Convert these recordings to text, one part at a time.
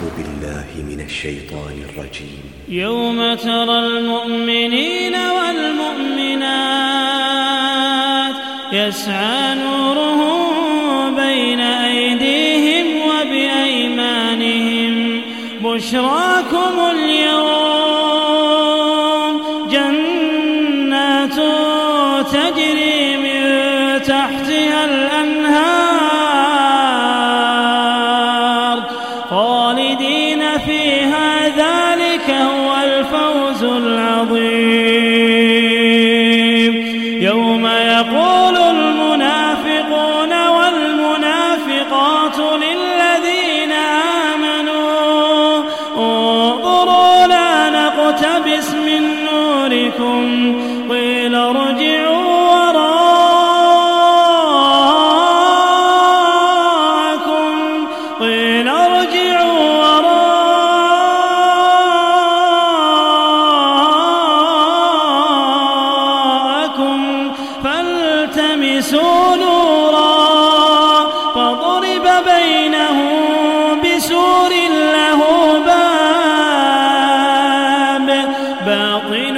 أعوذ بالله من الشيطان الرجيم. يوم ترى المؤمنين والمؤمنات يسعى نورهم بين أيديهم وبأيمانهم. بشراكم اليوم جنات تجري خالدين فيها ذلك هو الفوز العظيم. يوم يقول المنافقون والمنافقات للذين آمنوا انظروا لا نقتبس من نوركم. قيل ارجعوا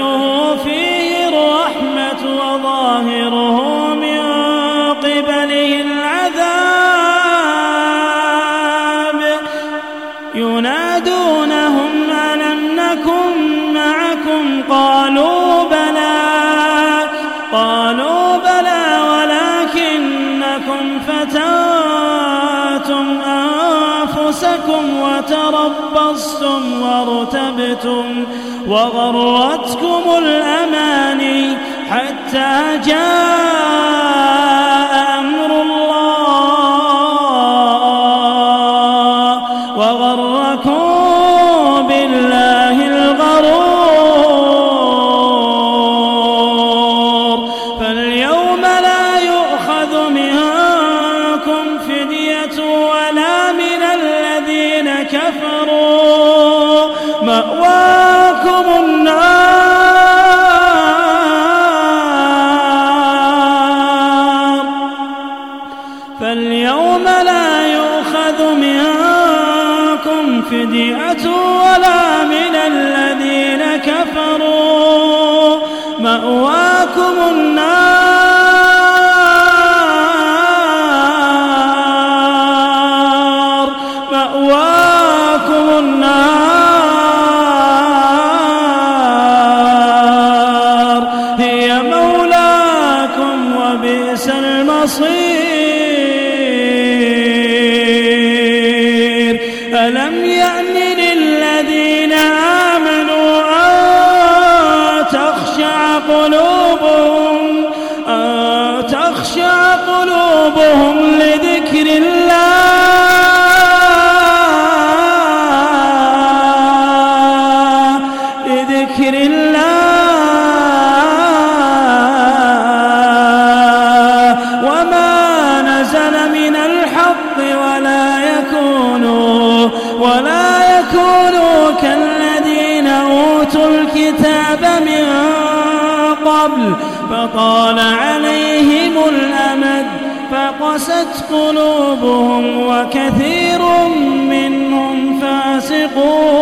باطنه فيه الرحمة وظاهره من قبله العذاب. ينادونهم ألم نكن معكم؟ قالوا أنفسكم وتربصتم وارتبتم وغرتكم الأماني حتى جاء كفروا. مأواكم النار. فاليوم لا يؤخذ منكم فدية ولا من المصير. ألم يأن للذين آمنوا أن تخشع قلوبهم أن تخشع قلوبهم لذكر الله لذكر الله. ولا يكونوا كالذين أوتوا الكتاب من قبل فطال عليهم الأمد فقست قلوبهم وكثير منهم فاسقون.